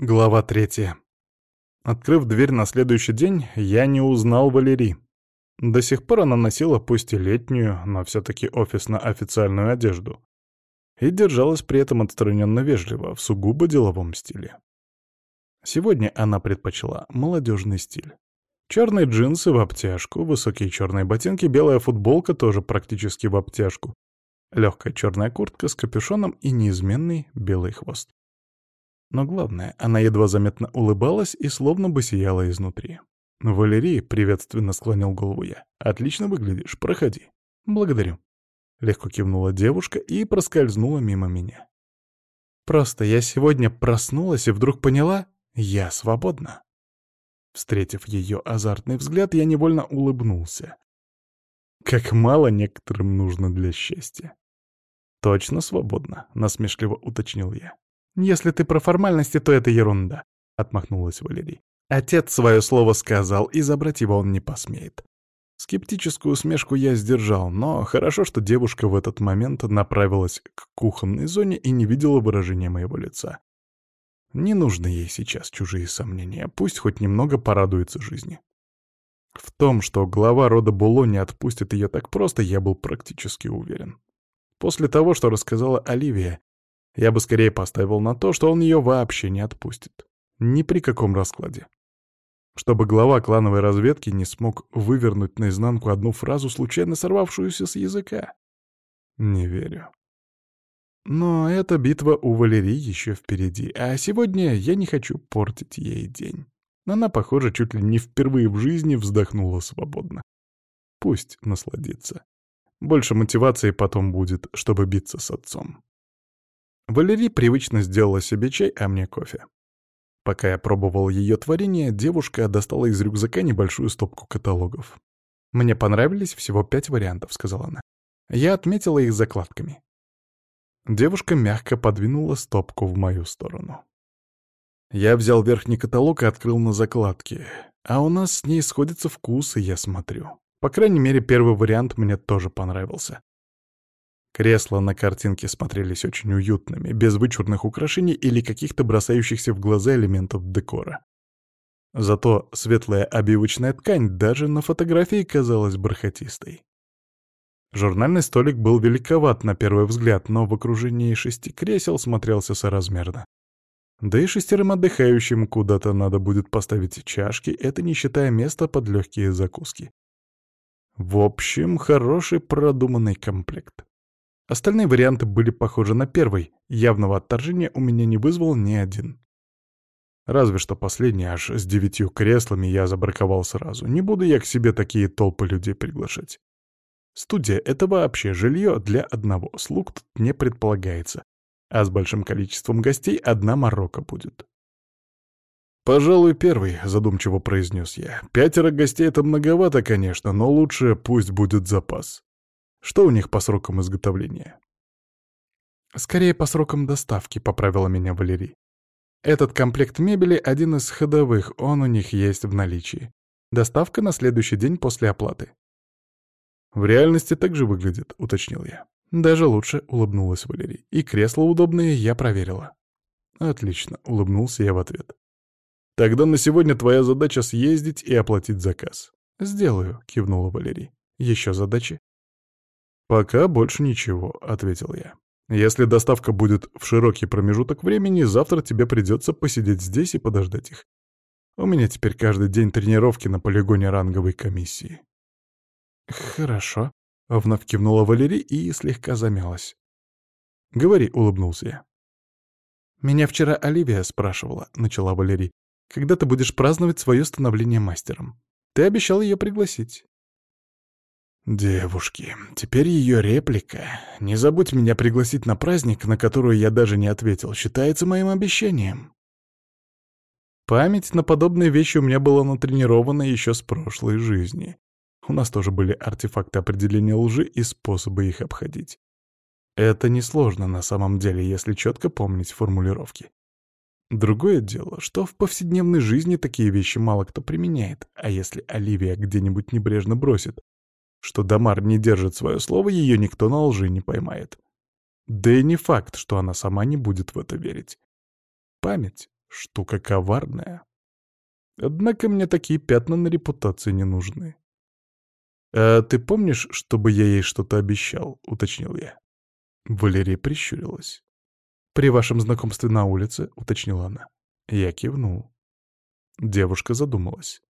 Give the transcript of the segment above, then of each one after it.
Глава третья. Открыв дверь на следующий день, я не узнал Валерий. До сих пор она носила пусть и летнюю, но все-таки офисно-официальную одежду. И держалась при этом отстраненно вежливо, в сугубо деловом стиле. Сегодня она предпочла молодежный стиль. Черные джинсы в обтяжку, высокие черные ботинки, белая футболка тоже практически в обтяжку, легкая черная куртка с капюшоном и неизменный белый хвост. Но главное, она едва заметно улыбалась и словно бы сияла изнутри. «Валерий», — приветственно склонил голову я, — «отлично выглядишь, проходи». «Благодарю». Легко кивнула девушка и проскользнула мимо меня. «Просто я сегодня проснулась и вдруг поняла, я свободна». Встретив ее азартный взгляд, я невольно улыбнулся. Как мало некоторым нужно для счастья. «Точно свободна», — насмешливо уточнил я. «Если ты про формальности, то это ерунда», — отмахнулась Валерий. «Отец свое слово сказал, и забрать его он не посмеет». Скептическую усмешку я сдержал, но хорошо, что девушка в этот момент направилась к кухонной зоне и не видела выражения моего лица. Не нужно ей сейчас чужие сомнения, пусть хоть немного порадуется жизни. В том, что глава рода Було не отпустит ее так просто, я был практически уверен. После того, что рассказала Оливия, я бы скорее поставил на то, что он ее вообще не отпустит. Ни при каком раскладе. Чтобы глава клановой разведки не смог вывернуть наизнанку одну фразу, случайно сорвавшуюся с языка. Не верю. Но эта битва у Валерии еще впереди, а сегодня я не хочу портить ей день. Она, похоже, чуть ли не впервые в жизни вздохнула свободно. Пусть насладится. Больше мотивации потом будет, чтобы биться с отцом. Валерий привычно сделала себе чай, а мне кофе. Пока я пробовал ее творение, девушка достала из рюкзака небольшую стопку каталогов. «Мне понравились всего пять вариантов», — сказала она. Я отметила их закладками. Девушка мягко подвинула стопку в мою сторону. Я взял верхний каталог и открыл на закладке. А у нас с ней сходятся вкусы, я смотрю. По крайней мере, первый вариант мне тоже понравился. Кресла на картинке смотрелись очень уютными, без вычурных украшений или каких-то бросающихся в глаза элементов декора. Зато светлая обивочная ткань даже на фотографии казалась бархатистой. Журнальный столик был великоват на первый взгляд, но в окружении шести кресел смотрелся соразмерно. Да и шестерым отдыхающим куда-то надо будет поставить чашки, это не считая места под легкие закуски. В общем, хороший продуманный комплект. Остальные варианты были похожи на первый, явного отторжения у меня не вызвал ни один. Разве что последний аж с девятью креслами я забраковал сразу. Не буду я к себе такие толпы людей приглашать. Студия — это вообще жилье для одного, слуг тут не предполагается. А с большим количеством гостей одна морока будет. «Пожалуй, первый», — задумчиво произнес я. «Пятеро гостей — это многовато, конечно, но лучше пусть будет запас». Что у них по срокам изготовления? Скорее по срокам доставки, поправила меня Валерий. Этот комплект мебели — один из ходовых, он у них есть в наличии. Доставка на следующий день после оплаты. В реальности так же выглядит, уточнил я. Даже лучше, улыбнулась Валерий. И кресла удобные я проверила. Отлично, улыбнулся я в ответ. Тогда на сегодня твоя задача съездить и оплатить заказ. Сделаю, кивнула Валерий. Еще задачи? «Пока больше ничего», — ответил я. «Если доставка будет в широкий промежуток времени, завтра тебе придется посидеть здесь и подождать их. У меня теперь каждый день тренировки на полигоне ранговой комиссии». «Хорошо», — вновь кивнула Валерий и слегка замялась. «Говори», — улыбнулся я. «Меня вчера Оливия спрашивала», — начала Валерий, «когда ты будешь праздновать свое становление мастером. Ты обещал ее пригласить». Девушки, теперь ее реплика. Не забудь меня пригласить на праздник, на который я даже не ответил, считается моим обещанием. Память на подобные вещи у меня была натренирована еще с прошлой жизни. У нас тоже были артефакты определения лжи и способы их обходить. Это несложно на самом деле, если четко помнить формулировки. Другое дело, что в повседневной жизни такие вещи мало кто применяет, а если Оливия где-нибудь небрежно бросит, что Дамар не держит свое слово, ее никто на лжи не поймает. Да и не факт, что она сама не будет в это верить. Память Штука коварная. Однако мне такие пятна на репутации не нужны. «А ты помнишь, чтобы я ей что-то обещал?» — уточнил я. Валерия прищурилась. «При вашем знакомстве на улице», — уточнила она. Я кивнул. Девушка задумалась.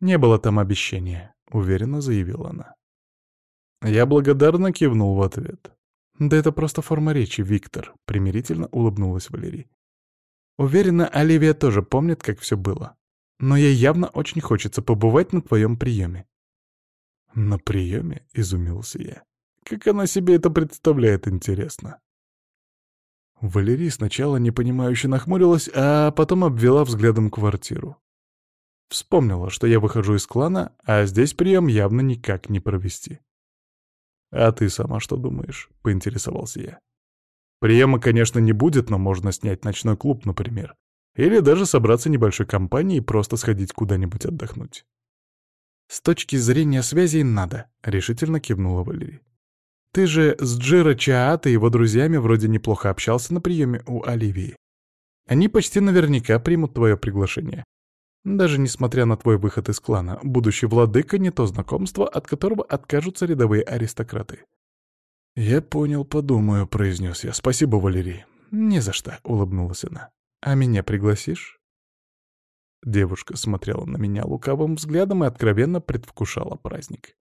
«Не было там обещания», — уверенно заявила она. Я благодарно кивнул в ответ. «Да это просто форма речи, Виктор», — примирительно улыбнулась Валерий. «Уверена, Оливия тоже помнит, как все было. Но ей явно очень хочется побывать на твоем приеме». «На приеме?» — изумился я. «Как она себе это представляет, интересно?» Валерий сначала непонимающе нахмурилась, а потом обвела взглядом квартиру. Вспомнила, что я выхожу из клана, а здесь прием явно никак не провести. «А ты сама что думаешь?» — поинтересовался я. «Приема, конечно, не будет, но можно снять ночной клуб, например. Или даже собраться небольшой компанией и просто сходить куда-нибудь отдохнуть». «С точки зрения связей надо», — решительно кивнула Валерий. Ты же с Джиро Чаат и его друзьями вроде неплохо общался на приеме у Оливии. Они почти наверняка примут твое приглашение. Даже несмотря на твой выход из клана, будущий владыка — не то знакомство, от которого откажутся рядовые аристократы. «Я понял, подумаю», — произнес я. «Спасибо, Валерий». «Не за что», — улыбнулась она. «А меня пригласишь?» Девушка смотрела на меня лукавым взглядом и откровенно предвкушала праздник.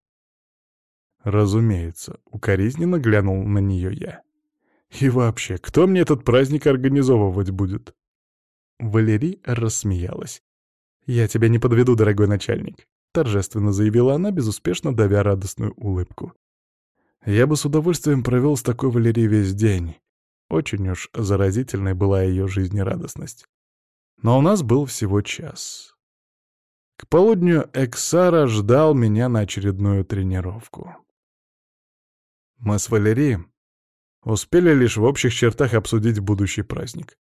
Разумеется, укоризненно глянул на нее я. И вообще, кто мне этот праздник организовывать будет? Валерий рассмеялась. «Я тебя не подведу, дорогой начальник», — торжественно заявила она, безуспешно давя радостную улыбку. «Я бы с удовольствием провел с такой Валерией весь день. Очень уж заразительной была ее жизнерадостность. Но у нас был всего час. К полудню Эксара ждал меня на очередную тренировку. Мы с Валерией успели лишь в общих чертах обсудить будущий праздник.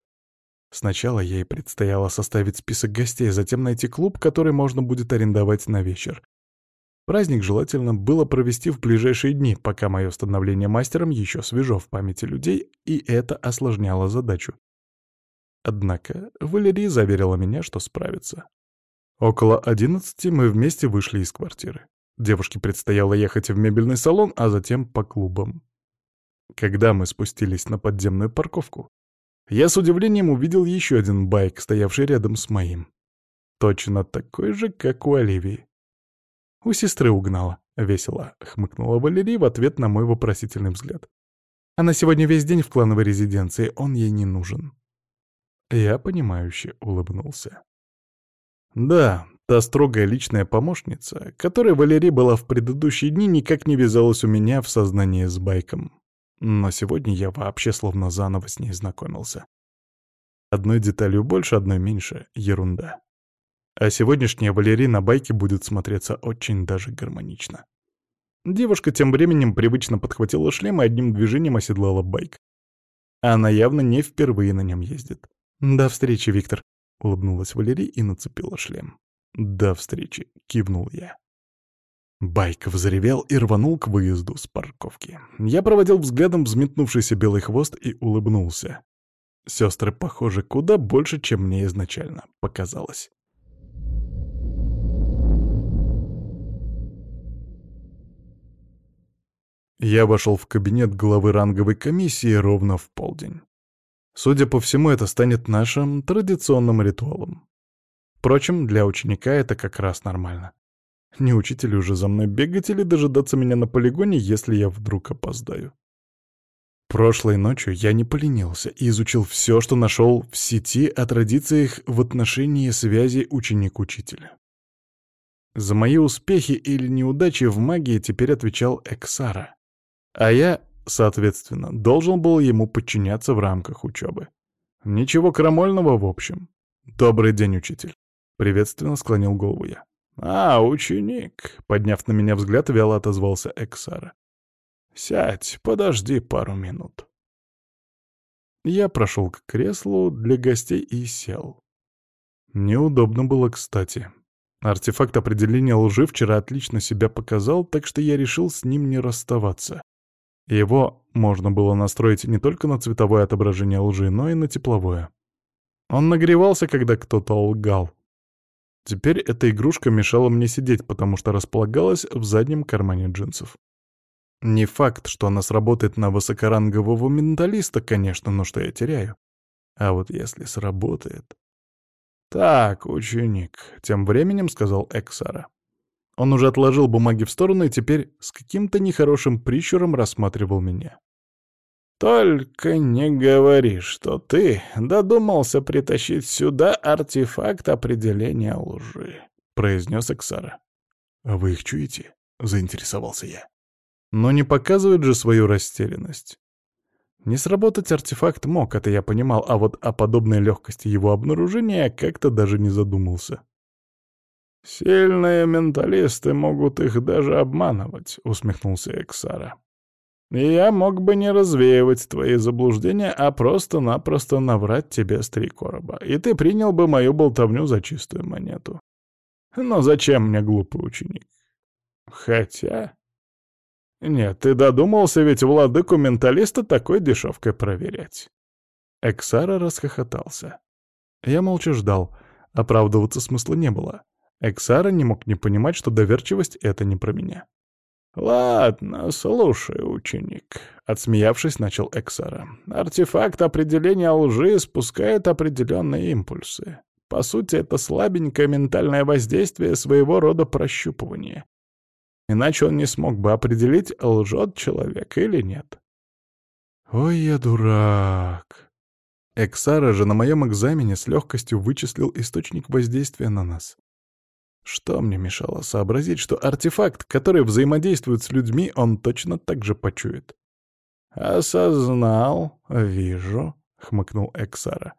Сначала ей предстояло составить список гостей, затем найти клуб, который можно будет арендовать на вечер. Праздник желательно было провести в ближайшие дни, пока мое становление мастером еще свежо в памяти людей, и это осложняло задачу. Однако Валерия заверила меня, что справится. Около одиннадцати мы вместе вышли из квартиры. Девушке предстояло ехать в мебельный салон, а затем по клубам. Когда мы спустились на подземную парковку, я с удивлением увидел еще один байк, стоявший рядом с моим. Точно такой же, как у Оливии. «У сестры угнала», — весело хмыкнула Валерия в ответ на мой вопросительный взгляд. «Она сегодня весь день в клановой резиденции, он ей не нужен». Я понимающе улыбнулся. Да, Та строгая личная помощница, которой Валерия была в предыдущие дни, никак не вязалась у меня в сознании с байком. Но сегодня я вообще словно заново с ней знакомился. Одной деталью больше, одной меньше — ерунда. А сегодняшняя Валерия на байке будет смотреться очень даже гармонично. Девушка тем временем привычно подхватила шлем и одним движением оседлала байк. Она явно не впервые на нем ездит. «До встречи, Виктор», — улыбнулась Валерия и нацепила шлем. «До встречи», — кивнул я. Байк взревел и рванул к выезду с парковки. Я проводил взглядом взметнувшийся белый хвост и улыбнулся. Сестры похожи куда больше, чем мне изначально показалось. Я вошел в кабинет главы ранговой комиссии ровно в полдень. Судя по всему, это станет нашим традиционным ритуалом. Впрочем, для ученика это как раз нормально. Не учителю уже за мной бегать или дожидаться меня на полигоне, если я вдруг опоздаю. Прошлой ночью я не поленился и изучил все, что нашел в сети о традициях в отношении связи ученик-учителя. За мои успехи или неудачи в магии теперь отвечал Эксара, а я, соответственно, должен был ему подчиняться в рамках учебы. Ничего крамольного в общем. Добрый день, учитель. Приветственно склонил голову я. «А, ученик!» — подняв на меня взгляд, вяло отозвался Эксара. «Сядь, подожди пару минут». Я прошел к креслу для гостей и сел. Неудобно было, кстати. Артефакт определения лжи вчера отлично себя показал, так что я решил с ним не расставаться. Его можно было настроить не только на цветовое отображение лжи, но и на тепловое. Он нагревался, когда кто-то лгал. Теперь эта игрушка мешала мне сидеть, потому что располагалась в заднем кармане джинсов. Не факт, что она сработает на высокорангового менталиста, конечно, но что я теряю. А вот если сработает... «Так, ученик», — тем временем сказал Эксара. Он уже отложил бумаги в сторону и теперь с каким-то нехорошим прищуром рассматривал меня. «Только не говори, что ты додумался притащить сюда артефакт определения лжи», — произнес Эксара. «А вы их чуете?» — заинтересовался я. Но не показывает же свою растерянность. Не сработать артефакт мог, это я понимал, а вот о подобной легкости его обнаружения как-то даже не задумался. «Сильные менталисты могут их даже обманывать», — усмехнулся Эксара. Я мог бы не развеивать твои заблуждения, а просто-напросто наврать тебе с три короба, и ты принял бы мою болтовню за чистую монету. Но зачем мне глупый ученик? Хотя... Нет, ты додумался ведь владыку менталиста такой дешевкой проверять. Эксара расхохотался. Я молча ждал. Оправдываться смысла не было. Эксара не мог не понимать, что доверчивость — это не про меня. «Ладно, слушай, ученик», — отсмеявшись, начал Эксара. «Артефакт определения лжи спускает определенные импульсы. По сути, это слабенькое ментальное воздействие своего рода прощупывания. Иначе он не смог бы определить, лжет человек или нет». «Ой, я дурак!» Эксара же на моем экзамене с легкостью вычислил источник воздействия на нас. Что мне мешало сообразить, что артефакт, который взаимодействует с людьми, он точно так же почует? «Осознал, вижу», — хмыкнул Эксара.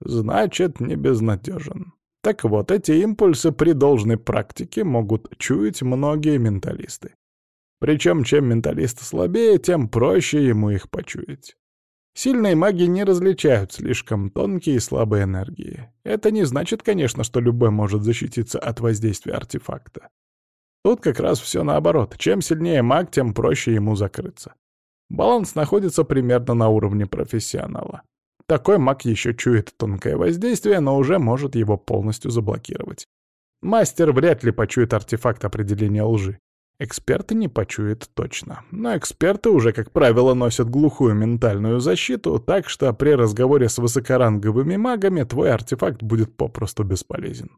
«Значит, не безнадежен. Так вот, эти импульсы при должной практике могут чуять многие менталисты. Причем, чем менталист слабее, тем проще ему их почуять. Сильные маги не различают слишком тонкие и слабые энергии. Это не значит, конечно, что любой может защититься от воздействия артефакта. Тут как раз все наоборот. Чем сильнее маг, тем проще ему закрыться. Баланс находится примерно на уровне профессионала. Такой маг еще чует тонкое воздействие, но уже может его полностью заблокировать. Мастер вряд ли почует артефакт определения лжи. Эксперты не почуют точно. Но эксперты уже, как правило, носят глухую ментальную защиту, так что при разговоре с высокоранговыми магами твой артефакт будет попросту бесполезен.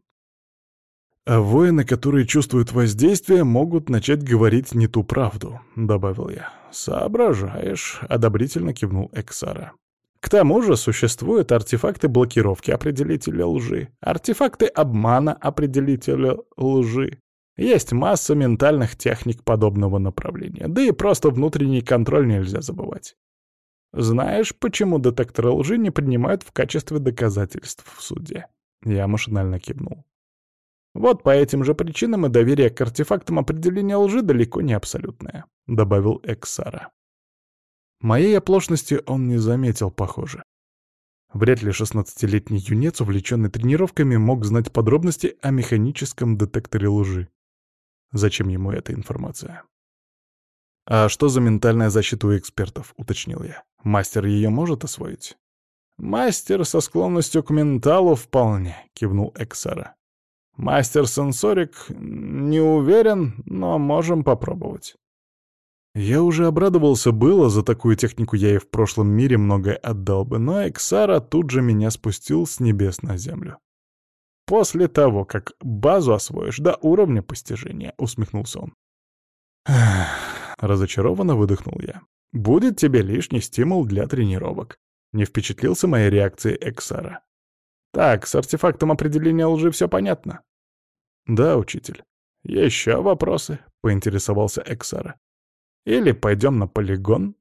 «А воины, которые чувствуют воздействие, могут начать говорить не ту правду», — добавил я. «Соображаешь», — одобрительно кивнул Эксара. К тому же существуют артефакты блокировки определителя лжи, артефакты обмана определителя лжи, есть масса ментальных техник подобного направления, да и просто внутренний контроль нельзя забывать. Знаешь, почему детекторы лжи не принимают в качестве доказательств в суде? Я машинально кивнул. Вот по этим же причинам и доверие к артефактам определения лжи далеко не абсолютное, добавил Эксара. Моей оплошности он не заметил, похоже. Вряд ли шестнадцатилетний юнец, увлеченный тренировками, мог знать подробности о механическом детекторе лжи. Зачем ему эта информация? «А что за ментальная защита у экспертов?» — уточнил я. «Мастер ее может освоить?» «Мастер со склонностью к менталу вполне», — кивнул Эксара. «Мастер-сенсорик не уверен, но можем попробовать». Я уже обрадовался было, за такую технику я и в прошлом мире многое отдал бы, но Эксара тут же меня спустил с небес на землю. После того, как базу освоишь до уровня постижения, — усмехнулся он. Разочарованно выдохнул я. Будет тебе лишний стимул для тренировок. Не впечатлился моей реакцией Эксара. Так, с артефактом определения лжи все понятно? Да, учитель. Еще вопросы? — поинтересовался Эксара. Или пойдем на полигон?